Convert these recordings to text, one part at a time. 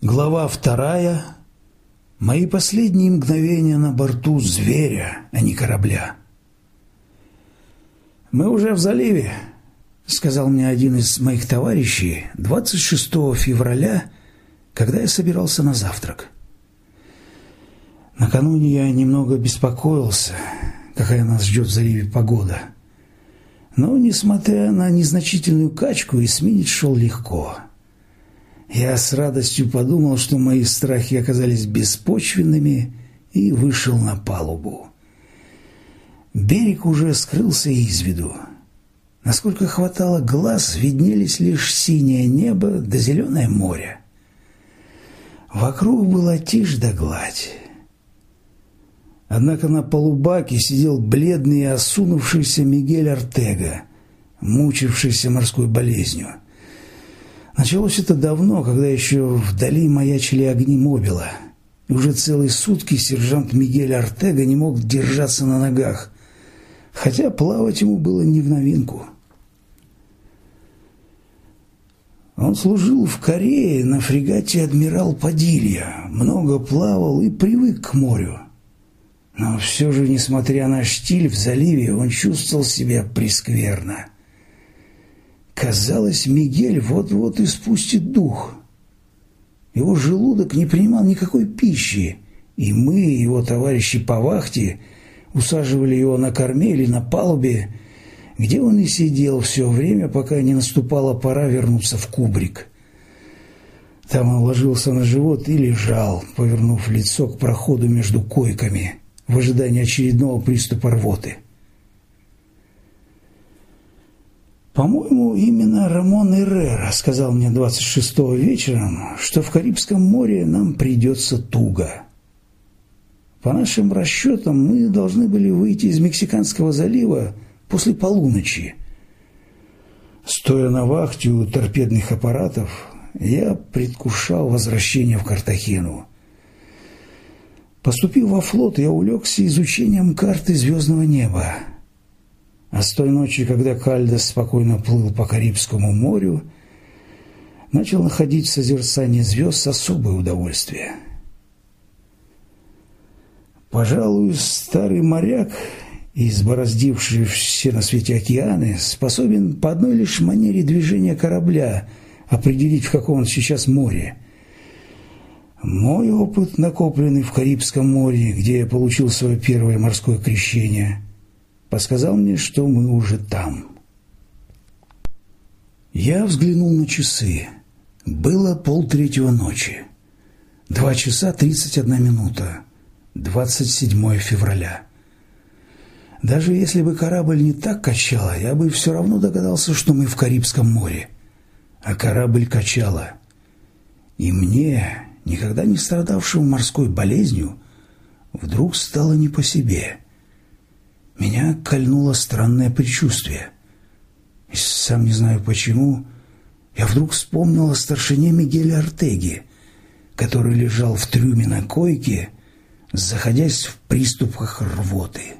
Глава вторая. Мои последние мгновения на борту зверя, а не корабля. «Мы уже в заливе», — сказал мне один из моих товарищей 26 февраля, когда я собирался на завтрак. Накануне я немного беспокоился, какая нас ждет в заливе погода. Но, несмотря на незначительную качку, эсминец шел легко — я с радостью подумал, что мои страхи оказались беспочвенными, и вышел на палубу. Берег уже скрылся из виду. Насколько хватало глаз, виднелись лишь синее небо да зеленое море. Вокруг была тишь да гладь. Однако на полубаке сидел бледный и осунувшийся Мигель Артега, мучившийся морской болезнью. Началось это давно, когда еще вдали маячили огни мобила. И уже целые сутки сержант Мигель Артега не мог держаться на ногах, хотя плавать ему было не в новинку. Он служил в Корее на фрегате «Адмирал Падилья», много плавал и привык к морю. Но все же, несмотря на штиль в заливе, он чувствовал себя прескверно. Казалось, Мигель вот-вот испустит дух. Его желудок не принимал никакой пищи, и мы, его товарищи по вахте, усаживали его на корме или на палубе, где он и сидел все время, пока не наступала пора вернуться в кубрик. Там он ложился на живот и лежал, повернув лицо к проходу между койками, в ожидании очередного приступа рвоты. По-моему, именно Рамон Эррера сказал мне 26-го вечером, что в Карибском море нам придется туго. По нашим расчетам, мы должны были выйти из Мексиканского залива после полуночи. Стоя на вахте у торпедных аппаратов, я предвкушал возвращение в Картахену. Поступив во флот, я улегся изучением карты звездного неба. А с той ночи, когда Кальдес спокойно плыл по Карибскому морю, начал находить в созерцании звезд особое удовольствие. Пожалуй, старый моряк, избороздивший все на свете океаны, способен по одной лишь манере движения корабля определить, в каком он сейчас море. Мой опыт, накопленный в Карибском море, где я получил свое первое морское крещение – подсказал мне, что мы уже там. Я взглянул на часы. Было полтретьего ночи. Два часа тридцать одна минута. Двадцать седьмое февраля. Даже если бы корабль не так качало, я бы все равно догадался, что мы в Карибском море. А корабль качало. И мне, никогда не страдавшему морской болезнью, вдруг стало не по себе – меня кольнуло странное предчувствие. И сам не знаю почему, я вдруг вспомнил о старшине Мигеле Артеги, который лежал в трюме на койке, заходясь в приступах рвоты.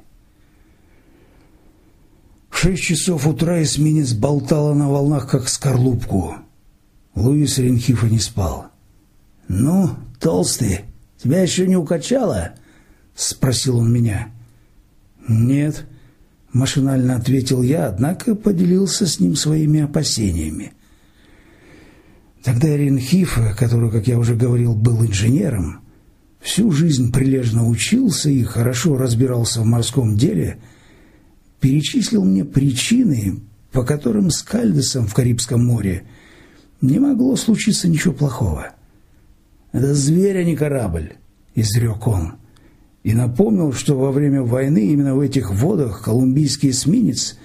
В шесть часов утра эсминец болтала на волнах, как скорлупку. Луис Ренхифа не спал. «Ну, толстый, тебя еще не укачало?» — спросил он меня. «Нет», – машинально ответил я, однако поделился с ним своими опасениями. Тогда Ренхиф, который, как я уже говорил, был инженером, всю жизнь прилежно учился и хорошо разбирался в морском деле, перечислил мне причины, по которым с Кальдесом в Карибском море не могло случиться ничего плохого. «Это зверь, а не корабль», – изрек он и напомнил, что во время войны именно в этих водах колумбийский эсминец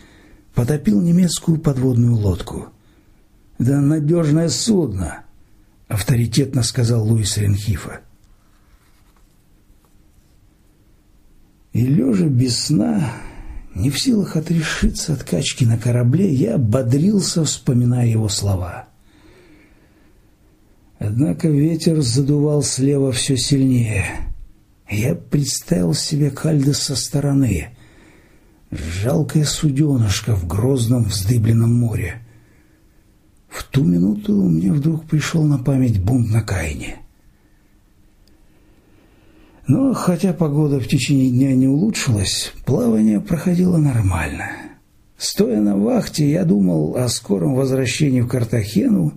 потопил немецкую подводную лодку. «Да надежное судно», — авторитетно сказал Луис Ренхифа. И лежа без сна, не в силах отрешиться от качки на корабле, я бодрился, вспоминая его слова. Однако ветер задувал слева все сильнее — я представил себе Кальда со стороны. Жалкое суденышко в грозном вздыбленном море. В ту минуту мне вдруг пришел на память бунт на Кайне. Но хотя погода в течение дня не улучшилась, плавание проходило нормально. Стоя на вахте, я думал о скором возвращении в Картахену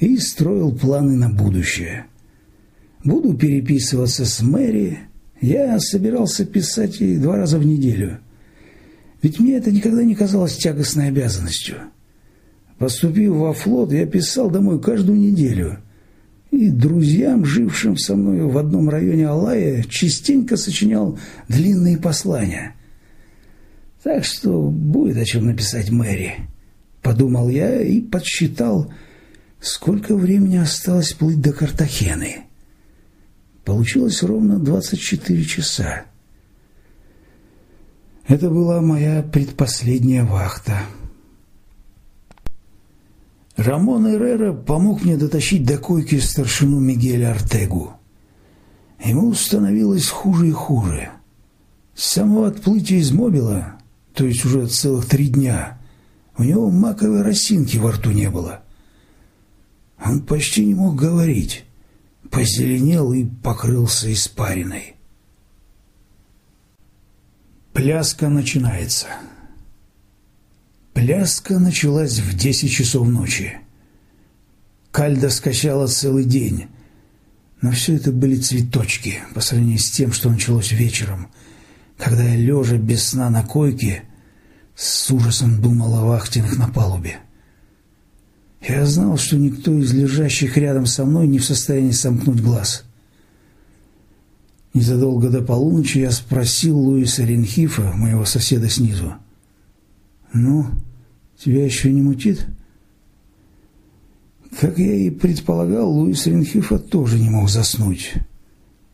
и строил планы на будущее. Буду переписываться с Мэри. Я собирался писать ей два раза в неделю. Ведь мне это никогда не казалось тягостной обязанностью. Поступив во флот, я писал домой каждую неделю. И друзьям, жившим со мной в одном районе Алая, частенько сочинял длинные послания. Так что будет о чем написать Мэри. Подумал я и подсчитал, сколько времени осталось плыть до Картахены. Получилось ровно 24 часа. Это была моя предпоследняя вахта. Рамон Эррера помог мне дотащить до койки старшину Мигеля Артегу. Ему становилось хуже и хуже. С самого отплытия из Мобила, то есть уже целых три дня, у него маковой росинки во рту не было. Он почти не мог говорить, позеленел и покрылся испариной. Пляска начинается. Пляска началась в десять часов ночи. Кальда скачала целый день, но все это были цветочки по сравнению с тем, что началось вечером, когда я, лежа без сна на койке, с ужасом думал о вахтенных на палубе. Я знал, что никто из лежащих рядом со мной не в состоянии сомкнуть глаз. Незадолго до полуночи я спросил Луиса Ренхифа, моего соседа снизу. «Ну, тебя еще не мутит?» Как я и предполагал, Луис Ренхифа тоже не мог заснуть.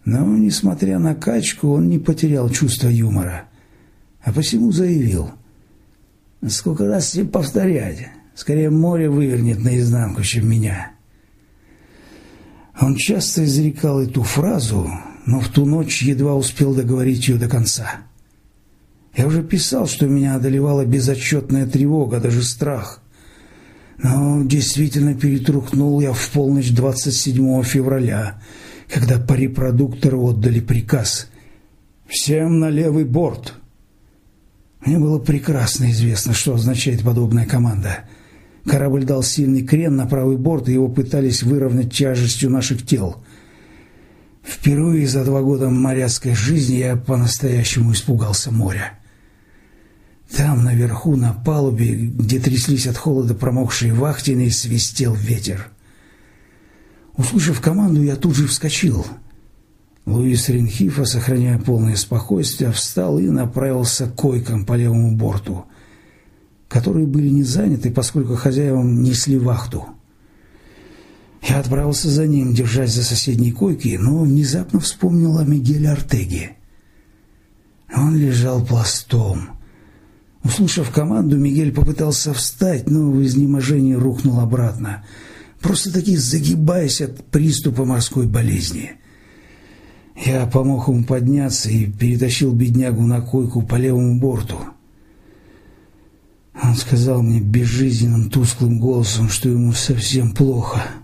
Но, несмотря на качку, он не потерял чувство юмора, а посему заявил. «Сколько раз тебе повторять? Скорее море вывернет наизнанку, чем меня». Он часто изрекал эту фразу, но в ту ночь едва успел договорить ее до конца. Я уже писал, что меня одолевала безотчетная тревога, даже страх. Но действительно перетрухнул я в полночь 27 февраля, когда по репродуктору отдали приказ «Всем на левый борт!». Мне было прекрасно известно, что означает подобная команда. Корабль дал сильный крен на правый борт, и его пытались выровнять тяжестью наших тел – Впервые за два года моряцкой жизни я по-настоящему испугался моря. Там, наверху, на палубе, где тряслись от холода промокшие вахтины, свистел ветер. Услышав команду, я тут же вскочил. Луис Ренхифа, сохраняя полное спокойствие, встал и направился к койкам по левому борту, которые были не заняты, поскольку хозяевам несли вахту. Я отправился за ним, держась за соседней койки, но внезапно вспомнил о Мигеле Артеге. Он лежал пластом. Услышав команду, Мигель попытался встать, но в изнеможении рухнул обратно, просто-таки загибаясь от приступа морской болезни. Я помог ему подняться и перетащил беднягу на койку по левому борту. Он сказал мне безжизненным тусклым голосом, что ему совсем плохо —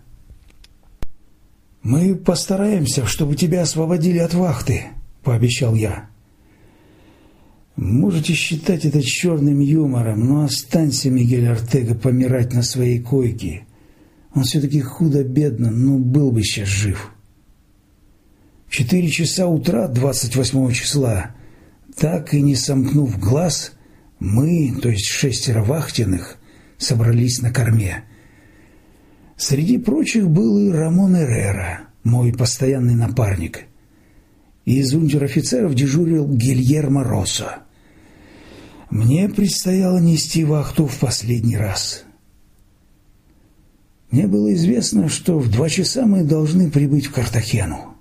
«Мы постараемся, чтобы тебя освободили от вахты», — пообещал я. «Можете считать это черным юмором, но останься, Мигель Артега, помирать на своей койке. Он все-таки худо-бедно, но был бы сейчас жив». Четыре часа утра 28 числа, так и не сомкнув глаз, мы, то есть шестеро вахтенных, собрались на корме. Среди прочих был и Рамон Эррера, мой постоянный напарник. Из унтер-офицеров дежурил Гильермо Россо. Мне предстояло нести вахту в последний раз. Мне было известно, что в два часа мы должны прибыть в Картахену.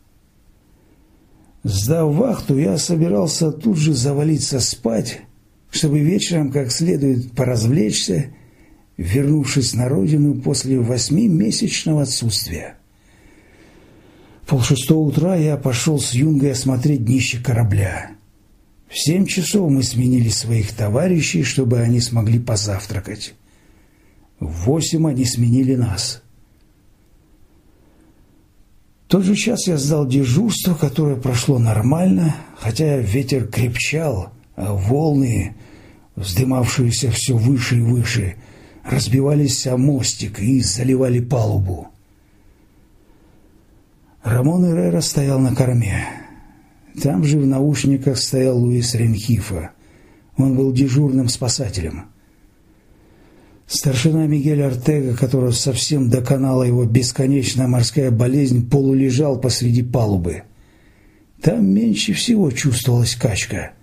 Сдав вахту, я собирался тут же завалиться спать, чтобы вечером как следует поразвлечься вернувшись на родину после восьмимесячного отсутствия. Полшестого утра я пошел с Юнгой осмотреть днище корабля. В семь часов мы сменили своих товарищей, чтобы они смогли позавтракать. В восемь они сменили нас. тот же час я сдал дежурство, которое прошло нормально, хотя ветер крепчал, волны, вздымавшиеся все выше и выше, разбивались о мостик и заливали палубу. Рамон Эррера стоял на корме. Там же в наушниках стоял Луис Ренхифа. Он был дежурным спасателем. Старшина Мигель Артега, которого совсем доконала его бесконечная морская болезнь, полулежал посреди палубы. Там меньше всего чувствовалась качка.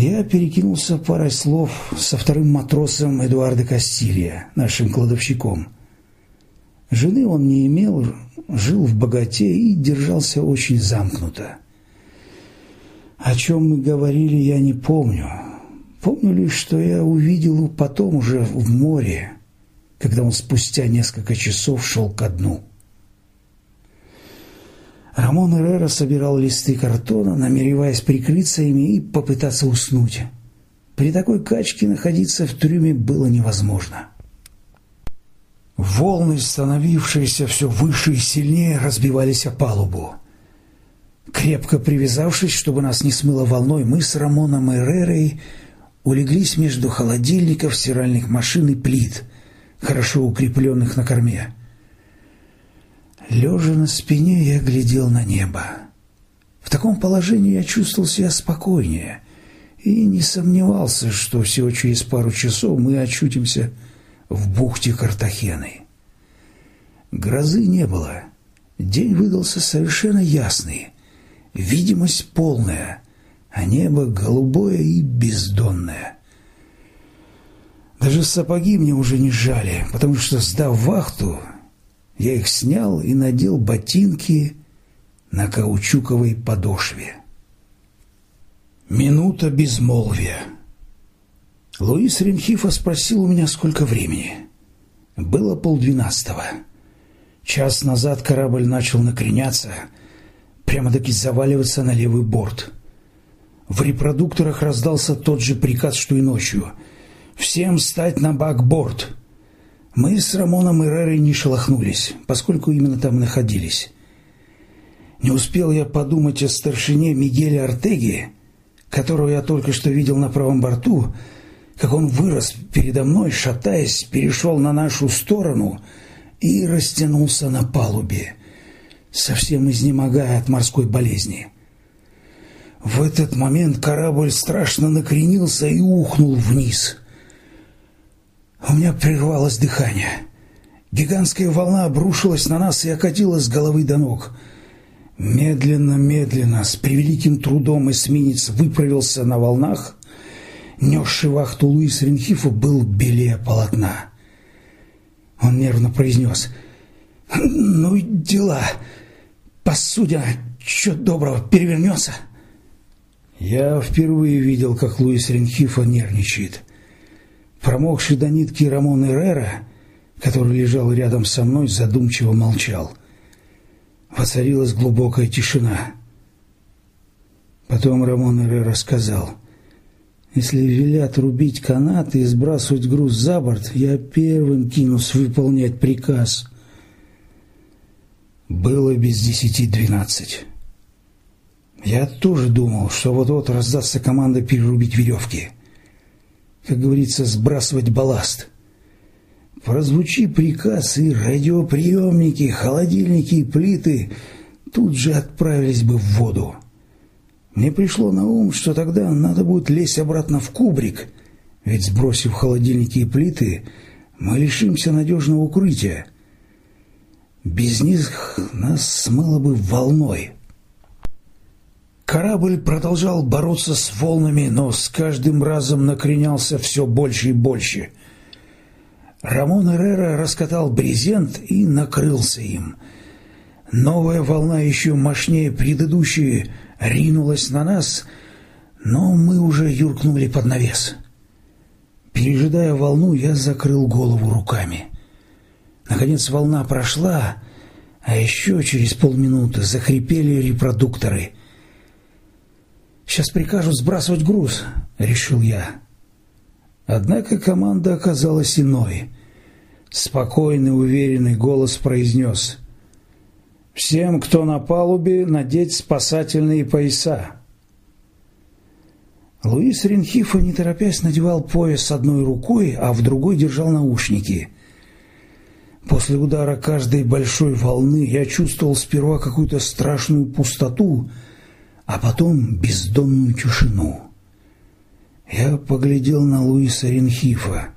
Я перекинулся парой слов со вторым матросом Эдуардо Кастилья, нашим кладовщиком. Жены он не имел, жил в богате и держался очень замкнуто. О чем мы говорили, я не помню. Помню лишь, что я увидел его потом уже в море, когда он спустя несколько часов шел ко дну. Рамон Эррера собирал листы картона, намереваясь прикрыться ими и попытаться уснуть. При такой качке находиться в трюме было невозможно. Волны, становившиеся все выше и сильнее, разбивались о палубу. Крепко привязавшись, чтобы нас не смыло волной, мы с Рамоном Эррерой улеглись между холодильников, стиральных машин и плит, хорошо укрепленных на корме. Лежа на спине, я глядел на небо. В таком положении я чувствовал себя спокойнее и не сомневался, что всего через пару часов мы очутимся в бухте Картахены. Грозы не было. День выдался совершенно ясный, видимость полная, а небо голубое и бездонное. Даже сапоги мне уже не жали, потому что, сдав вахту, я их снял и надел ботинки на каучуковой подошве. Минута безмолвия. Луис Ремхифа спросил у меня, сколько времени. Было полдвенадцатого. Час назад корабль начал накреняться, прямо-таки заваливаться на левый борт. В репродукторах раздался тот же приказ, что и ночью. «Всем встать на бак-борт!» Мы с Рамоном и Рерой не шелохнулись, поскольку именно там находились. Не успел я подумать о старшине Мигеле Артеге, которого я только что видел на правом борту, как он вырос передо мной, шатаясь, перешел на нашу сторону и растянулся на палубе, совсем изнемогая от морской болезни. В этот момент корабль страшно накренился и ухнул вниз. У меня прервалось дыхание. Гигантская волна обрушилась на нас и окатила с головы до ног. Медленно-медленно, с превеликим трудом эсминец выправился на волнах. Несший вахту Луис Ренхифа был белее полотна. Он нервно произнес. «Ну и дела. Посудина, чё доброго, перевернется». Я впервые видел, как Луис Ренхифа нервничает. Промокший до нитки Рамон Эррера, который лежал рядом со мной, задумчиво молчал. Воцарилась глубокая тишина. Потом Рамон Эррера сказал, «Если велят рубить канаты и сбрасывать груз за борт, я первым кинусь выполнять приказ». Было без десяти двенадцать. Я тоже думал, что вот-вот раздастся команда перерубить веревки как говорится, сбрасывать балласт. Прозвучи приказ, и радиоприемники, холодильники и плиты тут же отправились бы в воду. Мне пришло на ум, что тогда надо будет лезть обратно в кубрик, ведь, сбросив холодильники и плиты, мы лишимся надежного укрытия. Без них нас смыло бы волной. Корабль продолжал бороться с волнами, но с каждым разом накренялся все больше и больше. Рамон Эррера раскатал брезент и накрылся им. Новая волна, еще мощнее предыдущей, ринулась на нас, но мы уже юркнули под навес. Пережидая волну, я закрыл голову руками. Наконец волна прошла, а еще через полминуты захрипели репродукторы — Сейчас прикажут сбрасывать груз, решил я. Однако команда оказалась иной. Спокойный, уверенный голос произнес. Всем, кто на палубе, надеть спасательные пояса. Луис Ренхифа, не торопясь, надевал пояс одной рукой, а в другой держал наушники. После удара каждой большой волны я чувствовал сперва какую-то страшную пустоту, а потом бездонную тишину. Я поглядел на Луиса Ренхифа,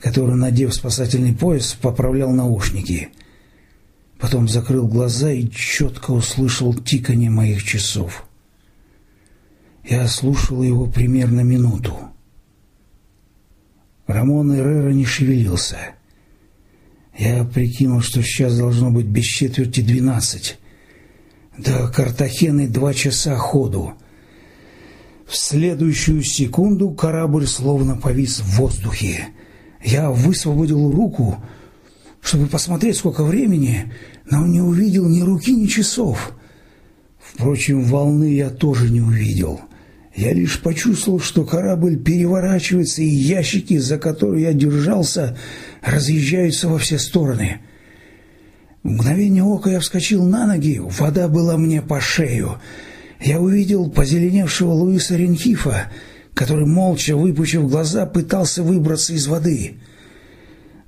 который, надев спасательный пояс, поправлял наушники. Потом закрыл глаза и четко услышал тиканье моих часов. Я слушал его примерно минуту. Рамон Эррера не шевелился. Я прикинул, что сейчас должно быть без четверти двенадцать. До Картахены два часа ходу. В следующую секунду корабль словно повис в воздухе. Я высвободил руку, чтобы посмотреть, сколько времени, но не увидел ни руки, ни часов. Впрочем, волны я тоже не увидел. Я лишь почувствовал, что корабль переворачивается, и ящики, за которые я держался, разъезжаются во все стороны. В мгновение ока я вскочил на ноги, вода была мне по шею. Я увидел позеленевшего Луиса Ренхифа, который, молча выпучив глаза, пытался выбраться из воды.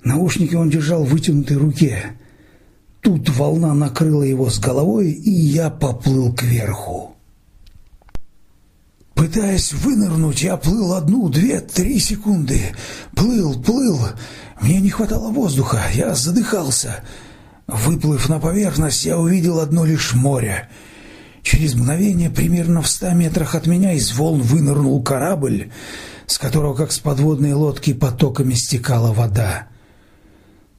Наушники он держал в вытянутой руке. Тут волна накрыла его с головой, и я поплыл кверху. Пытаясь вынырнуть, я плыл одну, две, три секунды. Плыл, плыл. Мне не хватало воздуха, я задыхался. Выплыв на поверхность, я увидел одно лишь море. Через мгновение, примерно в ста метрах от меня, из волн вынырнул корабль, с которого, как с подводной лодки, потоками стекала вода.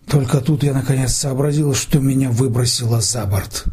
Только тут я наконец сообразил, что меня выбросило за борт.